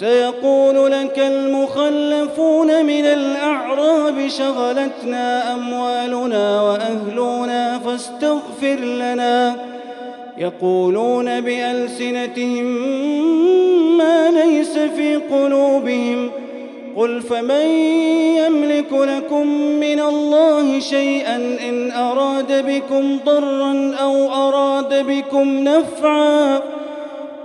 سيقول لك المخلفون من الأعراب شغلتنا أموالنا وأهلنا فاستغفر لنا. يقولون بألسنتهم ما ليس في قلوبهم. قل فمن يملك لكم من الله شيئا إن أراد بكم ضرا أو أراد بكم نفعا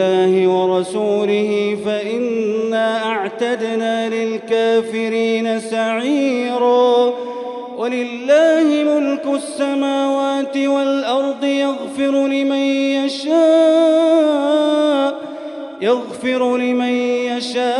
بالله ورسوله فإنا أعتدنا للكافرين سعيرا. ولله ملك السماوات والأرض يغفر لمن يشاء يغفر لمن يشاء.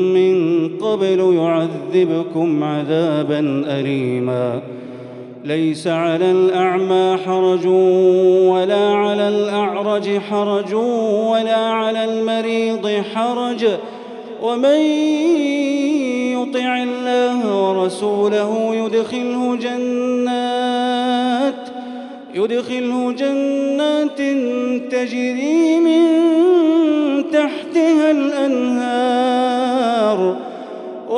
قبل يعذبكم عذابا أليما. ليس على الأعمى حرج ولا على الأعرج حرج ولا على المريض حرج. ومن يطع الله ورسوله يدخله جنات يدخله جنات تجري من تحتها الأنهار.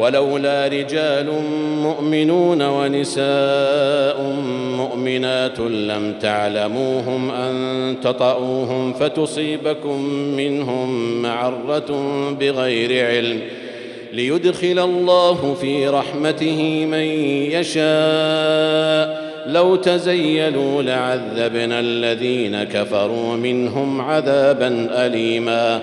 ولولا رجال مؤمنون ونساء مؤمنات لم تعلموهم أن تطئوهم فتصيبكم منهم معرة بغير علم ليدخل الله في رحمته من يشاء. لو تزيلوا لعذبنا الذين كفروا منهم عذابا أليما.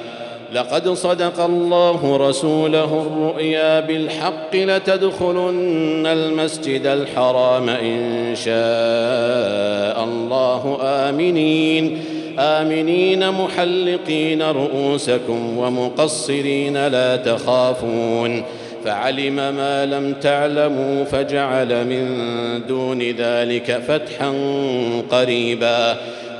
لقد صدق الله رسوله الرؤيا بالحق لتدخلن المسجد الحرام إن شاء الله. آمنين. آمنين محلقين رؤوسكم ومقصرين لا تخافون. فعلم ما لم تعلموا فجعل من دون ذلك فتحا قريبا.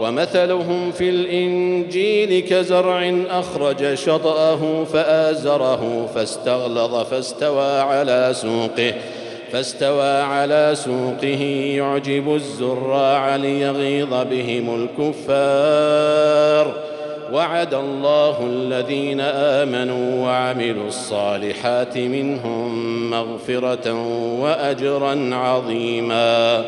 ومثلهم في الإنجيل كزرع أخرج شطأه فآزره فاستغلظ فاستوى على سوقه فاستوى على سوقه يعجب الزراع ليغيظ بهم الكفار. وعد الله الذين آمنوا وعملوا الصالحات منهم مغفرة وأجرا عظيما.